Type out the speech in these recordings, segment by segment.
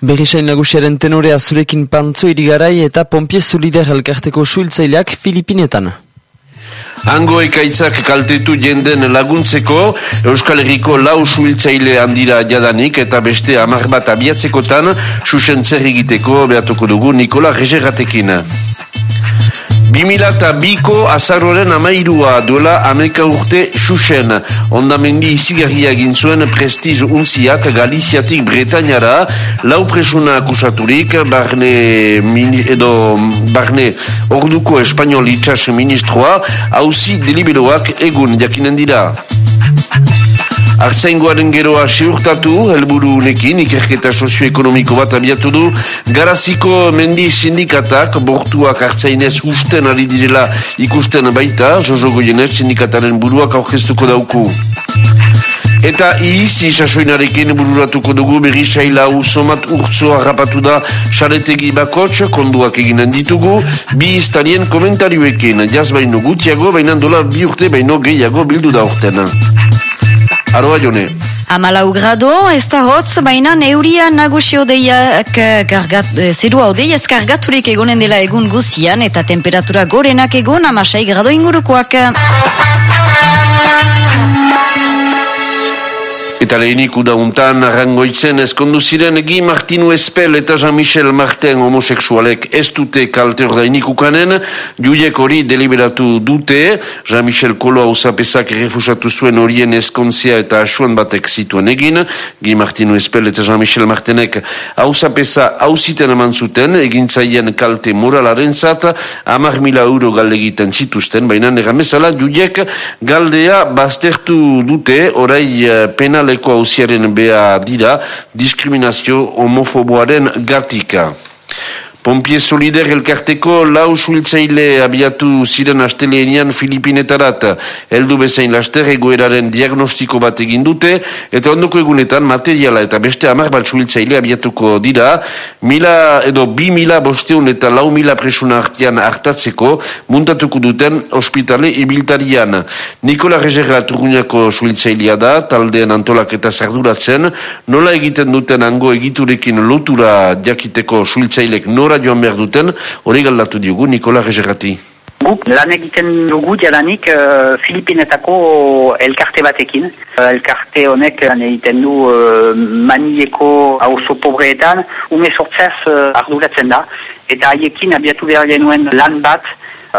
Berrisain nagusiaren tenorea zurekin pantzo irigarai eta pompie solider elkarteko suiltzaileak Filipinetan. Hango ekaitzak kaltetu jenden laguntzeko, Euskal Herriko lau suiltzaile handira jadanik eta beste amar bat abiatzekotan susentzer egiteko behatuko dugu Nikola Regerratekin. 2002ko azarroren amairua duela Amerika urte xuxen. Ondamendi izigarria gintzuen prestiz unziak Galiziatik Bretañara lau presuna akusaturik barne, edo, barne orduko espanol itxas ministroa hauzi deliberoak egun jakinen dira. Artzaingoaren geroa seurtatu, helburu unekin, ikerketa sozioekonomiko bat abiatu du, garaziko mendi sindikatak, bortuak artzainez usten ari direla ikusten baita, Jojo Goyenez sindikataren buruak aurkeztuko dauku. Eta izi sasoinarekin bururatuko dugu berri saila somat urtzoa rapatu da xaretegi bakotx, konduak eginen ditugu, bi iztanien komentarioekin, jaz baino gutiago, baina dola bi urte baino gehiago bildu da urtena. Aroa jone. Amalau grado, ez da hotz, baina neuria nagusi odeiak gargat, eh, zerua odei ez gargaturik egonen dela egun guzian eta temperatura gorenak egon amasai grado ingurukoak. Eta lehenik udauntan arrangoitzen ezkondu ziren Gi Martinu Espel eta Jean-Michel Martin homoseksualek. Ez dute kalte ordainik ukanen, juiek hori deliberatu dute, Jean-Michel Kolo hausapesak refusatu zuen horien ezkontzia eta asuan batek zituen egin, Gi Martinu Espel eta Jean-Michel Martinek hausapesa hausiten eman zuten, egintzaien kalte moralaren zat, amar mila euro galde egiten zituzten, baina negamezala juiek galdea baztertu dute, orai eh, penal Leko hausiaren bea dira diskriminazio homofoboaren gatika. Pompie Solider elkarteko lau suiltzaile abiatu ziren asteleenian Filipinetarat. Eldu bezain laster egoeraren diagnostiko bat egin dute, eta ondoko egunetan materiala eta beste amar bat suiltzaile abiatuko dira, mila edo bi mila bosteun eta lau mila presuna artian hartatzeko muntatuko duten ospitale ibiltarian. Nikola Rezerra Turguñako suiltzailea da, taldean antolak eta sarduratzen, nola egiten duten ango egiturekin lotura jakiteko suiltzailek nora joan behar duten, hori galdatu diogu Nikola Rezerrati. Guk lan egiten dugu jadanik uh, Filipinetako elkarte batekin. Uh, elkarte honek lan egiten du uh, manieko hauzo pobreetan, ume sortzaz uh, arduratzen da. Eta haiekin abiatu behar genuen lan bat,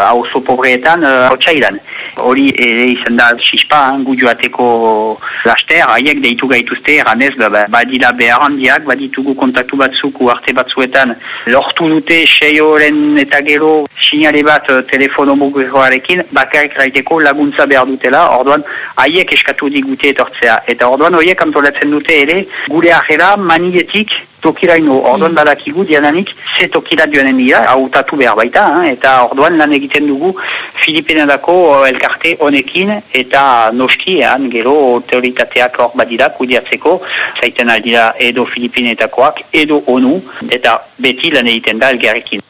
hauzo pobreetan, uh, otxailan. Hori ere izan da xispa, gu joateko laster, haiek deitu gaituzte, eranez, ba, ba, badila behar handiak, baditugu kontaktu batzuk, uarte batzuetan, lortu dute seioren eta gero sinale bat uh, telefono mugiroarekin, bakarrik raiteko laguntza behar dutela, orduan haiek eskatu digute etortzea. Eta orduan horiek antolatzen dute ere, gure ahera manietik, tokiraino, orduan mm. badakigu diananik, ze tokira joanen dira, hautatu behar baita, eh? eta orduan lan egiten dugu Filipinadako elkarte honekin, eta noski, eh? gero teoritateak hor badira, kudiatzeko, zaiten aldira edo Filipinetakoak, edo ONU, eta beti lan egiten da elgarrekin.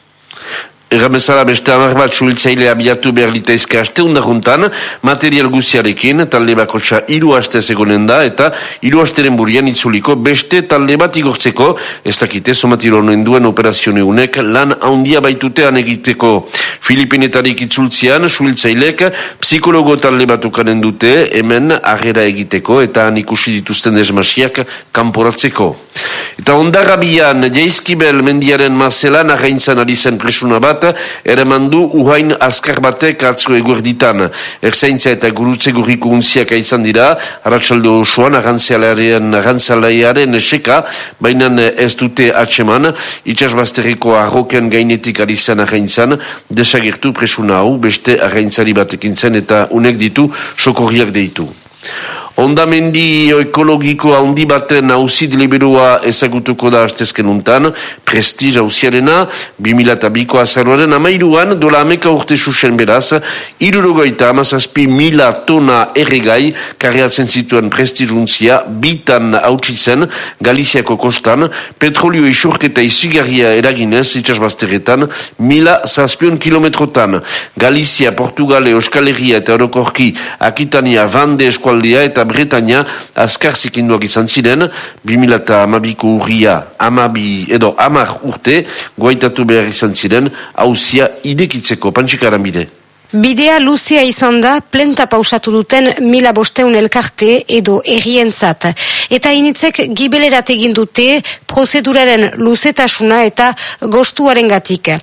Erramezala beste amar bat suiltzaile abiatu behar litaizke aste undaruntan, material guziarekin, talde bakotxa iru aste egonen da, eta iru asteren burian itzuliko beste talde bat igortzeko, ez dakite, somatiro honen duen operazione unek, lan haundia baitutean egiteko Filipinetarik itzultzian, suiltzailek, psikologo talde bat ukanen dute, hemen agera egiteko, eta han ikusi dituzten desmasiak kanporatzeko. Eta ondarrabian, jaizkibel mendiaren mazelan, arraintzan ari zen presuna bat, ere mandu uhain azkar batek atzu eguerditan. Erzaintza eta gurutze gurriko unziak aizan dira, haratsaldo osoan, agantzalearen, agantzalearen eseka, baina ez dute atseman, itxasbazteriko arroken gainetik ari zen arraintzan, desagertu presuna hau, beste arraintzari batekin zen, eta unek ditu, sokorriak deitu. Ondamendi ekologiko handi baten hausit liberoa ezagutuko da astezken untan, prestiz hausiarena, 2002ko azaroaren amairuan, dola ameka urte susen beraz, irurogoita amazazpi mila tona erregai, karriatzen zituen prestiz untzia, bitan hautsitzen, Galiziako kostan, petrolio isurketa izigarria eraginez, itxasbazteretan, mila zazpion kilometrotan. Galizia, Portugale, Euskal Herria eta Orokorki, Akitania, Vande eskualdea eta Bretania azkar zikinduak izan ziren, 2000 eta amabiko urria amabi edo amar urte guaitatu behar izan ziren hauzia idekitzeko pantxikaran bide. Bidea luzea izan da plenta pausatu duten mila bosteun elkarte edo errientzat. Eta initzek gibelerat egin dute prozeduraren luzetasuna eta gostuaren gatik.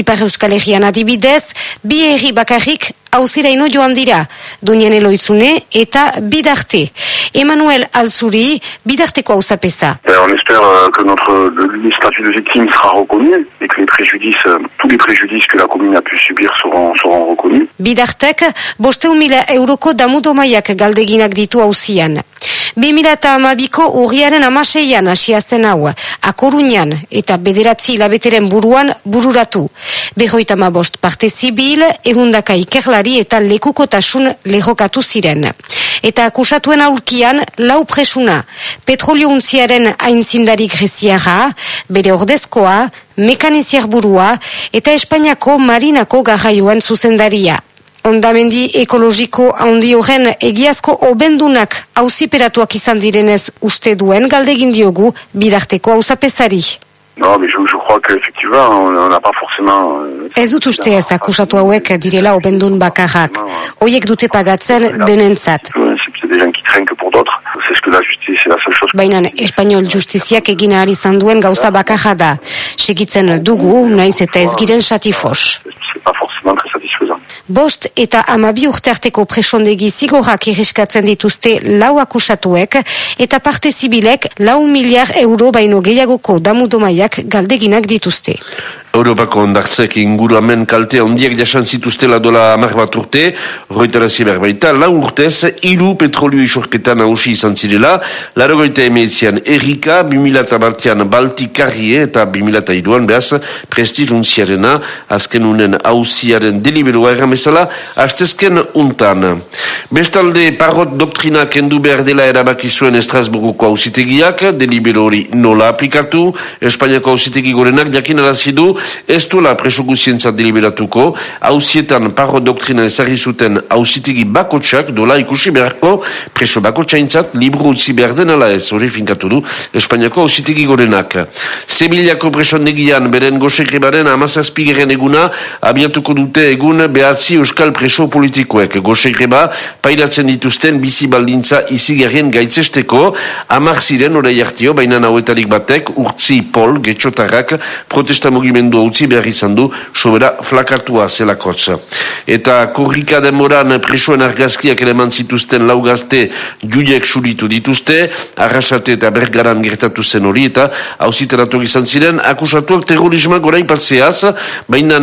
Ipar Euskal Herrian adibidez, bi erri bakarrik hauziraino joan dira, Donian Eloitzune eta Bidarte. Emmanuel Alzuri, Bidarteko hauzapesa. On espère euh, que notre le statut de victime sera reconnu et que les préjudices, euh, tous les préjudices que la commune a pu subir seront, seront reconnus. Bidartek, bosteun mila euroko damudomaiak galdeginak ditu hauzian. 2008ko urriaren amaseian hasia zen hau, akorunian eta bederatzi hilabeteren buruan bururatu. Berroita bost parte zibil, ehundaka ikerlari eta lekukotasun lehokatu ziren. Eta akusatuen aurkian lau presuna, petrolio untziaren aintzindari greziara, bere ordezkoa, mekaniziar burua eta Espainiako marinako garraioan zuzendaria. Ondamendi ekologiko handi horren egiazko obendunak hauziperatuak izan direnez uste duen galdegin diogu bidarteko hauzapesari. Non, mais je, je crois qu'effectivement, on n'a pas forcément... Euh, Ez dut uste ez akusatu hauek direla obendun bakarrak. Hoiek dute pagatzen denentzat. C'est des gens qui traînent que pour d'autres. C'est ce que la justice, c'est la seule chose... Baina Espainol justiziak egin ahal izan duen gauza bakarra da. Segitzen dugu, naiz eta ez giren satifos. C'est pas forcément très satisfaisant. Bost eta amabi urtearteko presondegi zigorak irriskatzen dituzte lau akusatuek eta parte zibilek lau miliar euro baino gehiagoko damudomaiak galdeginak dituzte. Europako ondartzek inguramen kaltea ondiak jasan zituztela dola amar bat urte, roitarazi behar baita, lau urtez, iru petrolio isorketan hausi izan zirela, laro goita emeetzean Erika, 2000 bartian Baltikarrie eta 2000 iruan behaz prestizuntziarena, azken unen hausiaren deliberoa erramezala, hastezken untan. Bestalde, parrot doktrina kendu behar dela erabaki zuen Estrasburguko hausitegiak, delibero hori nola aplikatu, Espainiako hausitegi gorenak jakin arazidu, ez duela preso guzientzat deliberatuko, hausietan parrot doktrina ezarri zuten hausitegi bakotsak dola ikusi beharko preso bakotsaintzat libru utzi behar denala ez hori finkatu du Espainiako hausitegi gorenak. Sebiliako presondegian beren gosekrebaren amazazpigeren eguna abiatuko dute egun behatzi euskal preso politikoek. Gosekreba pairatzen dituzten bizi baldintza izigarrien gaitzesteko amar ziren orai hartio, baina nauetarik batek urtzi pol, getxotarrak protesta mugimendua utzi behar izan du sobera flakatua zelakotz. Eta korrika demoran presoen argazkiak eleman zituzten lau gazte judiek suritu dituzte, arrasate eta bergaran gertatu zen hori eta hausiteratu izan ziren, akusatuak terrorismak orain patzeaz, baina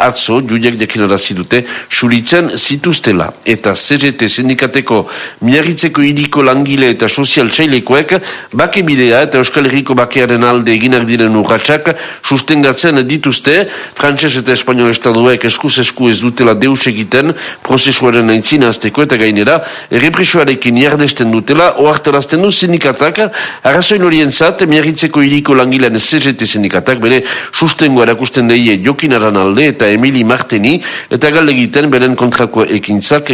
atzo judiek jakinarazi dute suritzen zituztela. Eta CGT sindikateko miarritzeko iriko langile eta sozial txailekoek bake bidea eta Euskal Herriko bakearen alde eginak diren urratxak sustengatzen dituzte, frantses eta espanol estaduek eskuz esku ez dutela deus egiten prozesuaren aintzina azteko eta gainera errepresioarekin jardesten dutela oartarazten du sindikatak arrazoin horien zat, miarritzeko iriko langilean CGT sindikatak bere sustengo erakusten deie jokinaran alde eta Emili Marteni eta galde egiten beren kontrako ekintzak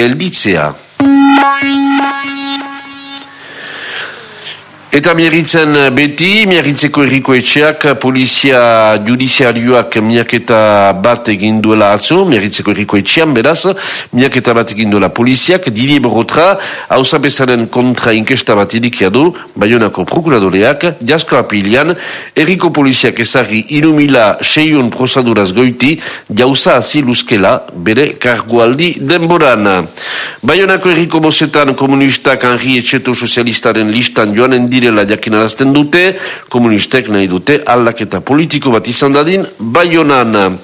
gelditzea. Eta miarritzen beti, miarritzeko erriko etxeak, polizia judiziarioak miaketa bat egin duela atzo, miarritzeko erriko beraz, miaketa bat egin duela poliziak, diri borotra, hauza bezaren kontra inkesta bat edikia du, Bayonako prokuradoreak, jasko apilian, erriko poliziak ezari irumila seion prozaduraz goiti, jauza hazi luzkela, bere kargualdi denboran. Bayonako erriko bozetan komunistak Henri Etxeto sozialistaren listan joanen direla jakinarazten dute, komunistek nahi dute aldaketa politiko bat izan dadin, Bayonan.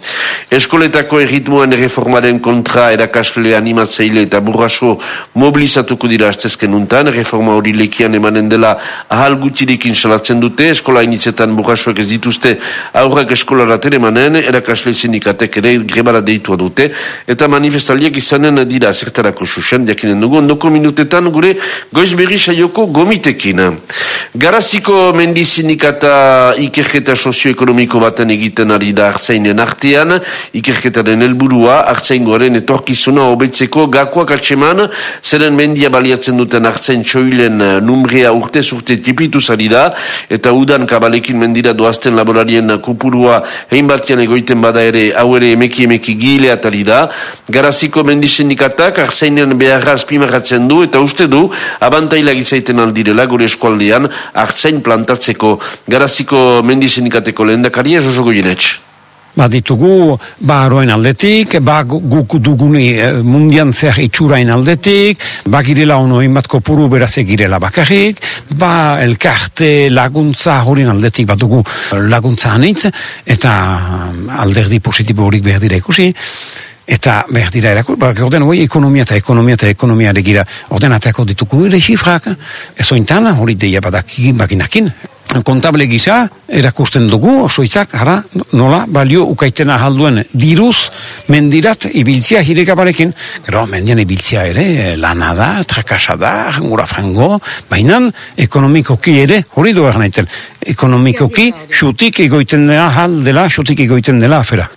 Eskoletako erritmoan erreformaren kontra erakasle animatzeile eta burraso mobilizatuko dira astezken untan, reforma hori lekian emanen dela ahal gutirekin salatzen dute, eskola initzetan burrasoek ez dituzte aurrak eskolaraten emanen, erakasle sindikatek ere grebara deitua dute, eta manifestaliek izanen dira zertarako susen, jakinen dugu, ondoko minutetan gure goiz berri saioko gomitekin. Garaziko mendizindikata ikerketa sozioekonomiko baten egiten ari da hartzainen artean, ikerketaren helburua hartzaingoaren etorkizuna hobetzeko gakoak atseman, zeren mendia baliatzen duten hartzain txoilen numrea urte urte tipitu zari da, eta udan kabalekin mendira doazten laborarien kupurua hein batian egoiten bada ere, hau ere emeki emeki gileatari da, Garaziko mendizindikatak hartzainen beharra azpimarratzen du, eta uste du, abantailak izaiten aldirela gure eskualdean, hartzain plantatzeko garaziko mendizindikateko lehen dakaria, Joso Goyenetx. Ba ditugu, ba aroen aldetik, ba guk duguni eh, mundian zer itxurain aldetik, ba girela ono bat kopuru beraz girela bakarrik, ba elkarte laguntza horien aldetik bat dugu laguntza anitz, eta alderdi positibo horik behar dira ikusi, eta behar dira erakur, ba, orden hori ekonomia eta ekonomia eta ekonomia gira. Ordenatako dituko ere xifrak, ez ointan, hori deia badakin bakinakin, kontable gisa, erakusten dugu, osoitzak, ara, nola, balio ukaitena jalduen diruz, mendirat, ibiltzia jirekabarekin, gero, mendian ibiltzia ere, lana da, trakasa da, jangura frango, baina ekonomikoki ere, hori du naiten, ekonomikoki, xutik egoiten dela, dela, xutik egoiten dela afera.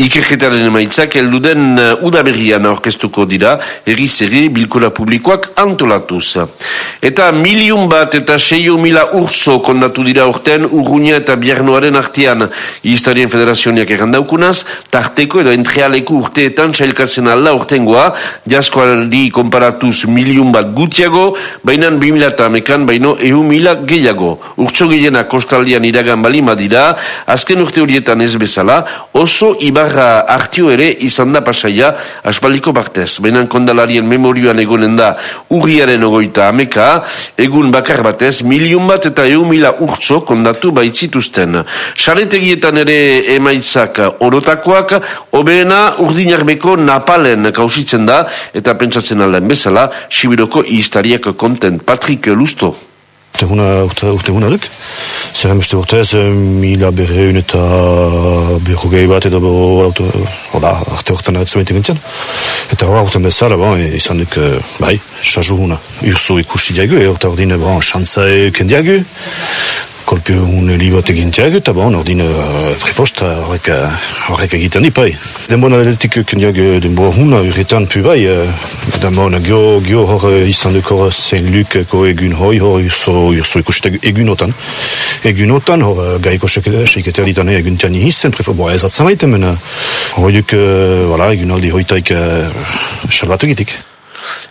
Ikerketaren emaitzak elduden uh, udaberrian aurkeztuko dira, erri bilkura publikoak antolatuz. Eta miliun bat eta seio mila urzo kondatu dira orten urruña eta biarnoaren artean Iztarien Federazioniak errandaukunaz, tarteko edo entrealeko urteetan txailkatzen alda urtengoa, jasko aldi komparatuz miliun bat gutiago, bi mila eta amekan, baino ehu mila gehiago. Urtso gehiena kostaldian iragan balima dira, azken urte horietan ez bezala, oso ibar Ibarra hartio ere izan da pasaia asbaliko partez. Benan kondalarien memorioan egonen da urriaren ogoita ameka, egun bakar batez, milion bat eta eun mila urtzo kondatu baitzituzten. Saretegietan ere emaitzak orotakoak, obeena urdinarbeko napalen kausitzen da, eta pentsatzen aldaen bezala, Sibiroko iztariak kontent. Patrik Lusto urteguna, urte, urteguna duk. Zer emeste urtez, mila berreun eta berrogei bat edo hola, arte horretan atzuen timentzen. Eta hori urten bezala, bon, izan duk, bai, xazu urzu ikusi diagu, e, orta ordine, bon, xantza eken diagu, kolpe un libot egintiak, eta bon, ordin uh, prefost horrek, horrek egiten di pai. Denbona lehetik kendiak denbora hun, urretan pu bai, uh, denbona gio, gio hor izan duk hor Saint Luc ko egun hoi, hor urso, urso ikusten egunotan. Egunotan, hor gaiko seiketer ditan egun tiani hissen, prefost, bo ez atzamaiten, men hor duk, uh, voilà, egun aldi hoitaik uh, salbatu gitik.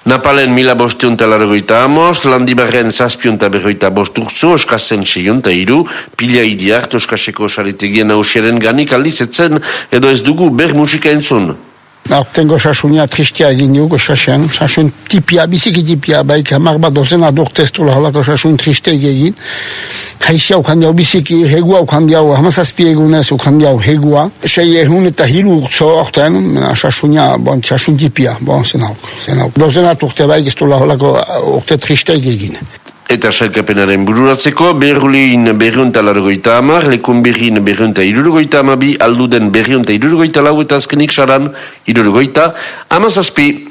Napalen mila bosteun talargoita amos, landibarren zazpion taberroita bosturtzu, oskazen seion ta iru, pila idiart, oskaseko saretegien hausiaren ganik aldizetzen, edo ez dugu ber musika entzun. Aurtengo sasunia tristia egin dugu sasen, sasun tipia, biziki tipia, baik hamar bat dozen adok testu lahalako sasun triste egin. Haizia ukan diau biziki, hegua ukan diau, hamazazpi egunez ukan diau hegua. Sei ehun eta hilu urtzo aurten, sasunia, bon, sasun tipia, bon, zen hauk, zen hauk. Dozen aturte baik ez du lahalako urte triste egin. Eta sailkapenaren bururatzeko, berrulin berriunta largoita amar, lekun berrin berriunta irurugoita amabi, alduden berriunta irurugoita lau eta azkenik saran irurugoita amazazpi.